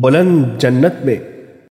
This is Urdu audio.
بلند جنت میں